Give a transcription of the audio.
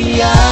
Yeah.